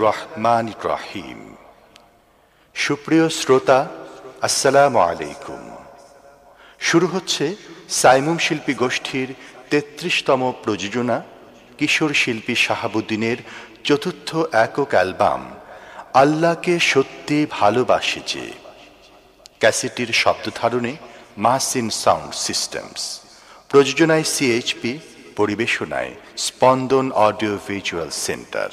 রহমান রহিম। সুপ্রিয় শ্রোতা, আসসালামু আলাইকুম। শুরু হচ্ছে সাইমুম শিল্পী গোষ্ঠীর তেত্রিশতম প্রযোজনা, কিশোর শিল্পী শাহাবুদ্দিনের চতুর্থ একক অ্যালবাম, আল্লাহকে সত্যি ভালোবাসে যে। ক্যাসেটির শব্দধারণে মাসিন সাউন্ড সিস্টেমস। প্রযোজনায় সিএইচপি পরিবেশনায় স্পন্দন অডিও ভিজুয়াল সেন্টার।